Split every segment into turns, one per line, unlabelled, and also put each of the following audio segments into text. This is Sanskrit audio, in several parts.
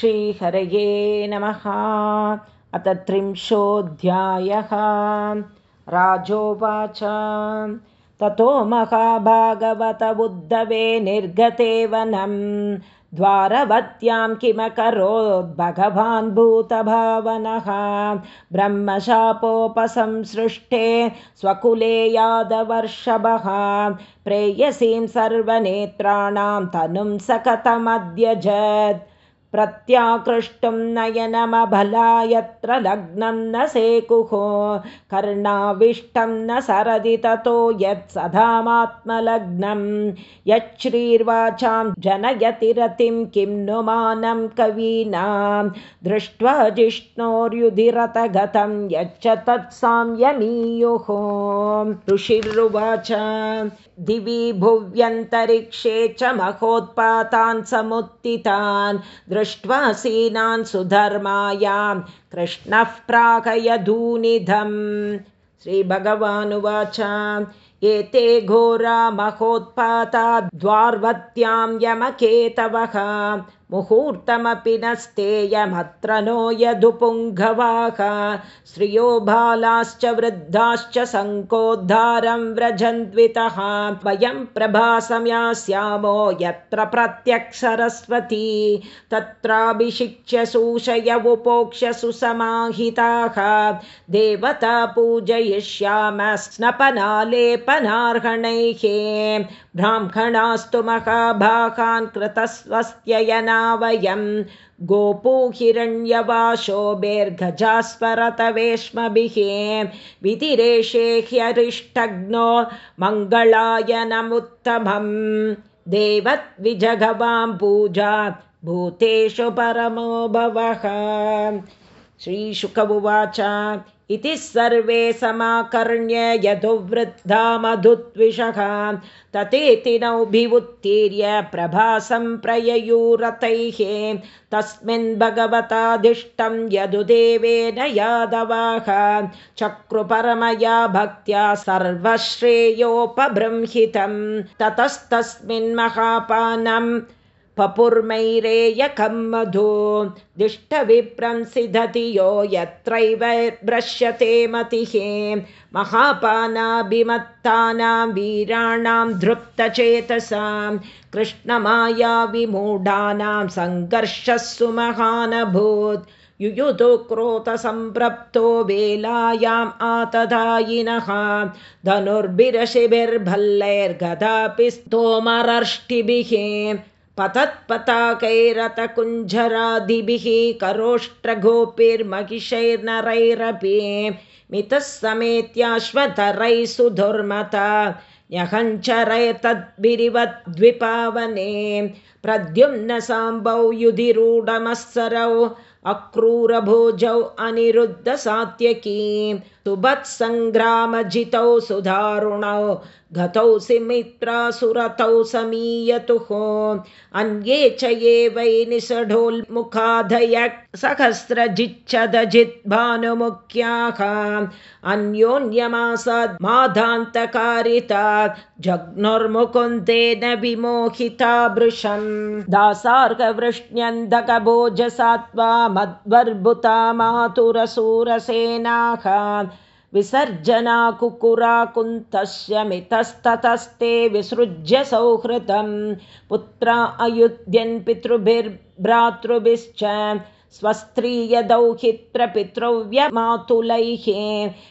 श्रीहरये नमः। अथ त्रिंशोऽध्यायः। राजोवाच। ततो महाभागवत उद्धवे निर्गते वनं द्वारवत्यां किमकरोद्भगवान् भूतभावनः ब्रह्मशापोपसंसृष्टे स्वकुले यादवर्षभः। प्रेयसीं सर्वनेत्राणां तनुं स कथमद्यजत् प्रत्याकृष्टुं नयनमबला यत्र लग्नं न सेकुः कर्णाविष्टं न सरदि ततो यत् सदामात्मलग्नं। यच्छ्रीर्वाचां जनयति रतिं किं नु मानं कवीनां। दृष्ट्वा जिष्णोर्युधिरतगतं यच्च तत्साम्यमीयुः ऋषिर्वाच दिवि भुव्यन्तरिक्षे च महोत्पातान् समुत्थितान् दृष्ट्वा सीनान् सुधर्मायां कृष्णः प्राकयधूनिधम् श्रीभगवानुवाच एते घोरा महोत्पाता द्वार्वत्यां यमकेतवः मुहूर्तमपि नस्तेयमत्र नो यदुपुङ्गवाः। श्रियो बालाश्च वृद्धाश्च सङ्कोद्धारं व्रजन्द्वितः वयं प्रभासम्यास्यामो यत्र प्रत्यक्सरस्वती तत्राभिषिच्य सूषय उपोक्ष्य सुसमाहिताः। देवता पूजयिष्याम स्नपनालेपनार्हणैः ब्राह्मणास्तु महाभागान् कृतस्वस्त्ययना वयं गोपूहिरण्यवाशोभेर्गजास्वरतवेश्मभिः विधिरेषे ह्यरिष्टग्नो मङ्गलायनमुत्तमं देवद्विजगवां पूजा भूतेषु परमो भवः। श्रीशुक उवाच इति सर्वे समाकर्ण्य यदुवृद्धा मधुद्विषः। ततेति नौभिवुत्तीर्य प्रभासं प्रययूरतैः। तस्मिन् भगवताधिष्ठं यदुदेवेन यादवाः। चक्रुपरमया भक्त्या सर्वश्रेयोपबृंहितं ततस्तस्मिन् महापानं पपुर्मैरेयकं मधु दिष्टविप्रंसिदति यो यत्रैव भ्रश्यते मतिः। महापानाभिमत्तानां वीराणां धृप्तचेतसां कृष्णमायाविमूढानां सङ्घर्षः सुमहानभूत् युयुधु क्रोतसम्प्रप्तो वेलायाम् आतदायिनः धनुर्भिरशिभिर्भल्लैर्गदापि स्तोमरष्टिभिः पतत्पताकैरतकुञ्जरादिभिः करोष्ट्रगोपीर्महिषैर्नरैरपि मितः समेत्याश्वतरैः सुधुर्मता प्रद्युम्न साम्बौ युधिरूढमस्सरौ अक्रूरभोजौ अनिरुद्धसात्यकीं सुभत्सङ्ग्रामजितौ सुधारुणौ गतौ सिमित्रासुरतौ समीयतुः। अन्ये च ये वै निषढोल्मुखाधय सहस्रजिच्छदजित् भानुमुख्याः अन्योन्यमासाद् माधान्तकारिता जग्नुर्मुकुन्देन विमोहिता भृशम् दासार्गवृष्ण्यन्धकभोजसात्वा मद्वर्भुता मातुरसूरसेनाः विसर्जना कुकुरा कुन्तस्य मितस्ततस्ते विसृज्य सौहृदं पुत्रा अयुध्यन् पितृभिर्भ्रातृभिश्च स्वस्त्रीयदौहित्रपितृव्यमातुलैः।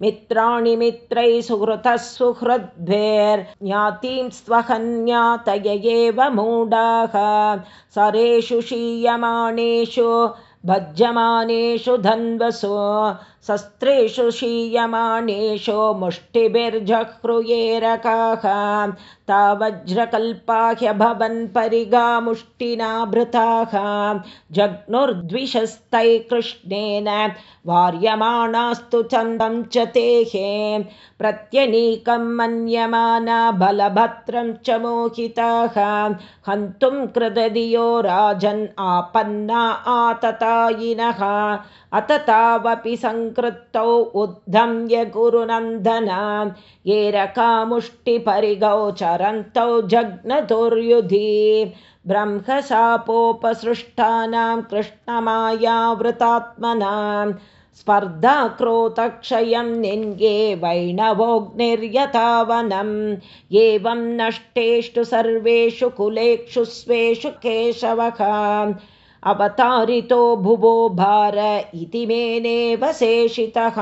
मित्राणि मित्रैः सुहृतः सुहृद्भिर्ज्ञातीं स्वहन्यातय एव मूढाः। सरेषु क्षीयमाणेषु भज्यमानेषु धन्वसु शस्त्रेषु क्षीयमाणेषु मुष्टिभिर्जह्रुयेरकाः। ता वज्रकल्पाह्यभवन् परिगामुष्टिनाभृताः। जग्नुर्द्विषस्तै कृष्णेन वार्यमाणास्तु चन्दं च तेहे प्रत्यनीकं मन्यमाना बलभद्रं च मोहिताः। हन्तुं कृदधियो राजन् आपन्ना आतता परायिनः अत तावपि सङ्कृतौ उद्धम्य गुरुनन्दना। ये रकामुष्टिपरिगौचरन्तौ जग्नतुर्युधि ब्रह्मशापोपसृष्टानां कृष्णमायावृतात्मनां स्पर्धा क्रोतक्षयं निन्ये वैणवोऽग्निर्यतावनम् एवं नष्टेषु सर्वेषु कुलेक्षु स्वेषु केशवः अवतारितो भुवो भार इति मेनेव शेषितः।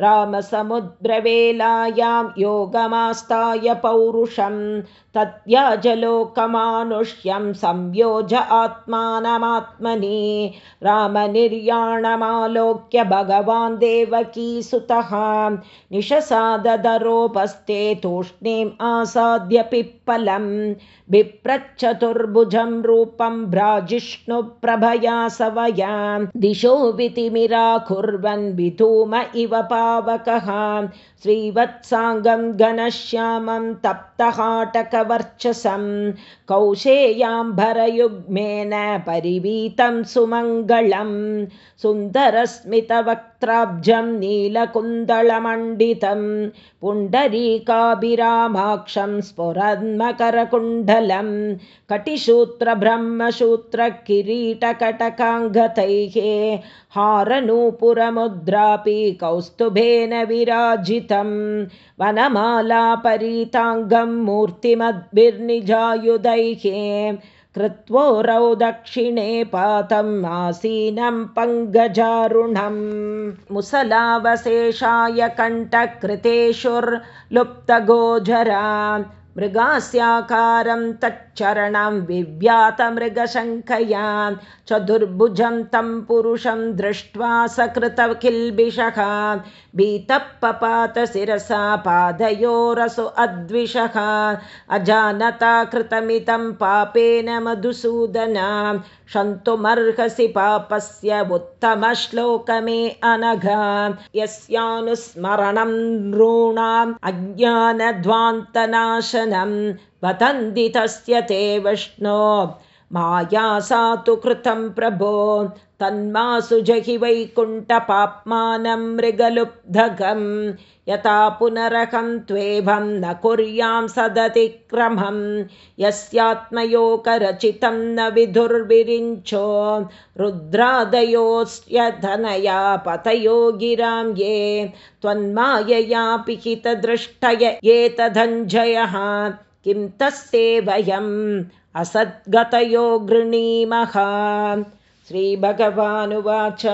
रामसमुद्रवेलायां योगमास्ताय पौरुषं तद्याजलोकमानुष्यं संयोज आत्मानमात्मनि। रामनिर्याणमालोक्य भगवान् देवकीसुतः निशसादरोपस्थे तूष्णीम् आसाद्य पिप्पलं बिप्रच्छतुर्भुजं रूपं भ्राजिष्णुप्रभया सवयां। दिशो वितिमिराकुर्वन् विधूम इव पावकः श्रीवत्साङ्गं घनश्यामं तप्तहाटकवर्चसं कौशेयाम्भरयुग्मेन परिवीतं सुमङ्गलं सुन्दरस्मितवक्त्राब्जं नीलकुन्दलमण्डितं पुण्डरीकाभिरामाक्षं स्फुरन्मकरकुण्डलं कटिसूत्रब्रह्मसूत्रकिरीटकटकाङ्गतैः हारनूपुरमुद्रापि कौस्तुभेन विराजितं वनमालापरीताङ्गं मूर्तिमद्भिर्निजायुधैः कृत्वोरौ दक्षिणे पातम् आसीनं पङ्गजारुणम् मुसलावशेषाय कण्ठकृतेषुर्लुप्तगोचरा मृगास्याकारं तच्चरणं विव्यातमृगशङ्खया चतुर्भुजं तं पुरुषं दृष्ट्वा सकृतकिल्बिषः भीतपपातशिरसा पादयोरसु अद्विषः अजानता कृतमितं पापेन मधुसूदना क्षन्तुमर्हसि पापस्य उत्तमश्लोकमे अनघा। यस्यानुस्मरणं नॄणाम् अज्ञानध्वान्तनाशनं वदन्ति तस्य ते विष्णो माया सा तु कृतं प्रभो तन्मासु जहि वैकुण्ठपाप्मानं मृगलुब्धगं यथा पुनरहं त्वेभं न कुर्यां सदतिक्रमं यस्यात्मयोकरचितं न विधुर्विरिञ्चो रुद्रादयोस्य धनया पतयो गिरां ये त्वन्मायया पिहितदृष्टय एतदञ्जयः किं तस्ते वयम् असद्गतयो गृणीमः श्रीभगवानुवाच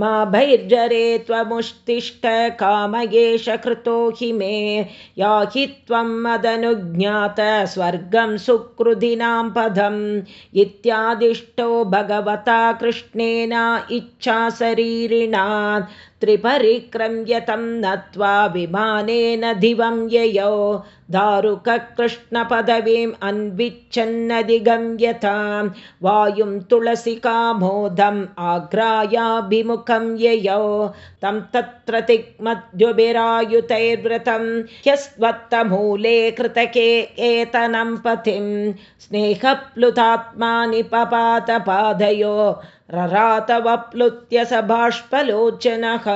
मा भैर्जरे त्वमुष्तिष्ठ कामयेश कृतो हि मे। याहि त्वं मदनुज्ञात स्वर्गं सुकृदिनां पदम्। इत्यादिष्टो भगवता कृष्णेन इच्छा शरीरिणा त्रिपरिक्रम्यतं नत्वा विमानेन दिवं ययौ। दारुककृष्णपदवीम् अन्विच्छन्नदिगम्यतां वायुं तुलसिकामोदम् आग्रायाभिमुखं ययौ। तं तत्र तिग्मद्युभिरायुतैर्व्रतं। ह्यस्त्वत्तमूले कृतके एतनं पथिं स्नेहप्लुतात्मानि पपातपादयो ररातवप्लुत्य स बाष्पलोचनः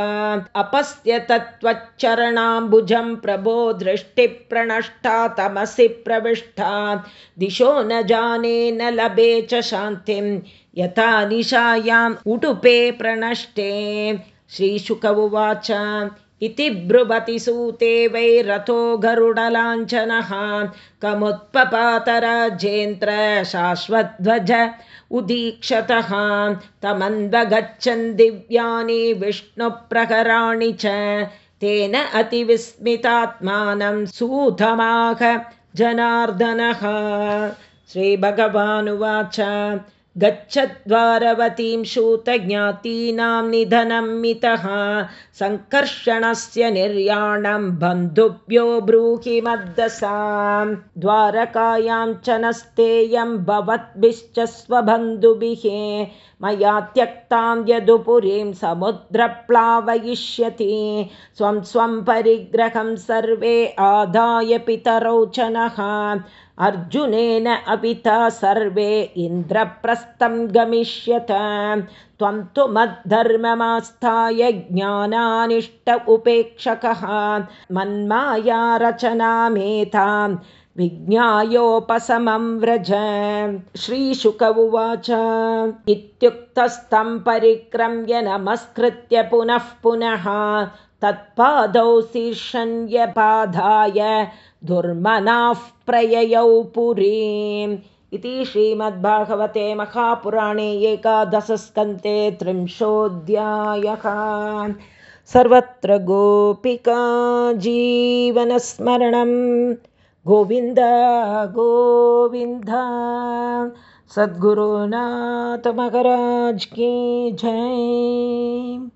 अपस्य तत्त्वच्चरणाम्बुजं प्रभो दृष्टिप्रणष्टा तमसि प्रविष्टा। दिशो न जाने न लभे च शान्तिं यथा निशायाम् उडुपे प्रणष्टे श्रीशुक उवाच इति ब्रुवति सूते वै रथो गरुडलाञ्छनः। कमुत्पपातराजेन्द्र शाश्वध्वज उदीक्षतः। तमन्वगच्छन् दिव्यानि विष्णुप्रकराणि च। तेन अतिविस्मितात्मानं सूतमाह जनार्दनः। श्रीभगवानुवाच गच्छद्वारवतीं शूतज्ञातीनां निधनं मितः सङ्कर्षणस्य निर्याणं बन्धुभ्यो ब्रूहि मद्दसां द्वारकायां च नस्तेयं भवद्भिश्च स्वबन्धुभिः मया त्यक्तां यदुपुरीं समुद्रप्लावयिष्यति स्वं स्वं परिग्रहं सर्वे आदाय पितरौ च नः अर्जुनेन अपिता सर्वे इन्द्रप्रस्थं गमिष्यत। त्वं तु मद्धर्ममास्थाय ज्ञानानिष्ट उपेक्षकः। मन्माया रचनामेतां विज्ञायोपशमं व्रज। श्रीशुक उवाच। इत्युक्तस्तं परिक्रम्य नमस्कृत्य पुनः पुनः तत्पादौ शीर्षन्यपाधाय दुर्मनाः प्रययौ पुरीम् इति श्रीमद्भागवते महापुराणे एकादशस्कन्ते त्रिंशोऽध्यायः। सर्वत्र गोपिका जीवनस्मरणं। गोविन्द गोविन्द। सद्गुरुनाथमहराज की जय